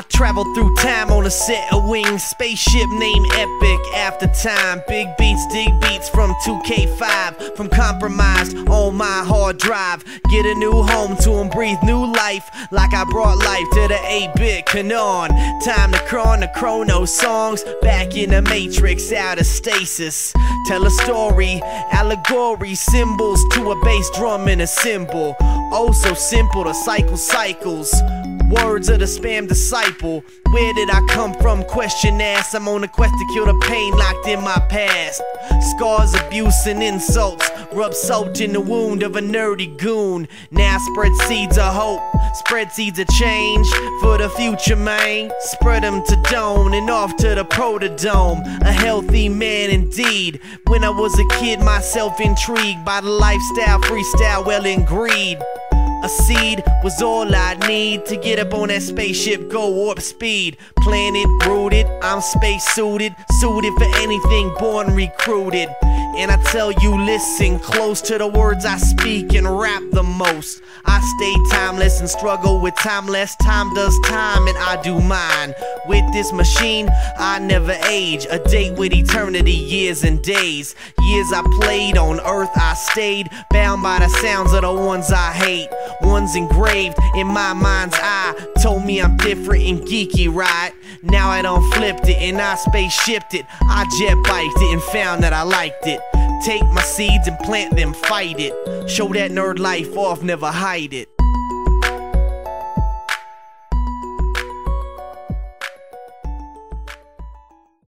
I travel through time on a set of wings. Spaceship named Epoch after time. Big beats, dig beats from 2K5. From compromised on my hard drive. Get a new home to and breathe new life. Like I brought life to the 8 bit canon. Time to chron the chrono songs. Back in the matrix, out of stasis. Tell a story, allegory, symbols to a bass drum and a cymbal. Oh, so simple, the cycle cycles. Words of the spam disciple. Where did I come from? Question asked. I'm on a quest to kill the pain locked in my past. Scars, abuse, and insults. Rub salt in the wound of a nerdy goon. Now spread seeds of hope. Spread seeds of change for the future, man. Spread them to Doan and off to the Proto Dome. A healthy man indeed. When I was a kid, myself intrigued by the lifestyle, freestyle, well and greed. A seed was all I need to get up on that spaceship, go warp speed. Planet rooted, I'm space suited, suited for anything, born recruited. And I tell you, listen close to the words I speak and rap the most. I stay timeless and struggle with timeless. Time does time, and I do mine. With this machine, I never age. A date with eternity, years and days. Years I played on earth, I stayed bound by the sounds of the ones I hate. Ones engraved in my mind's eye. Told me I'm different and geeky, right? Now I don't flipped it and I space shipped it. I jet biked it and found that I liked it. Take my seeds and plant them, fight it. Show that nerd life off, never hide it.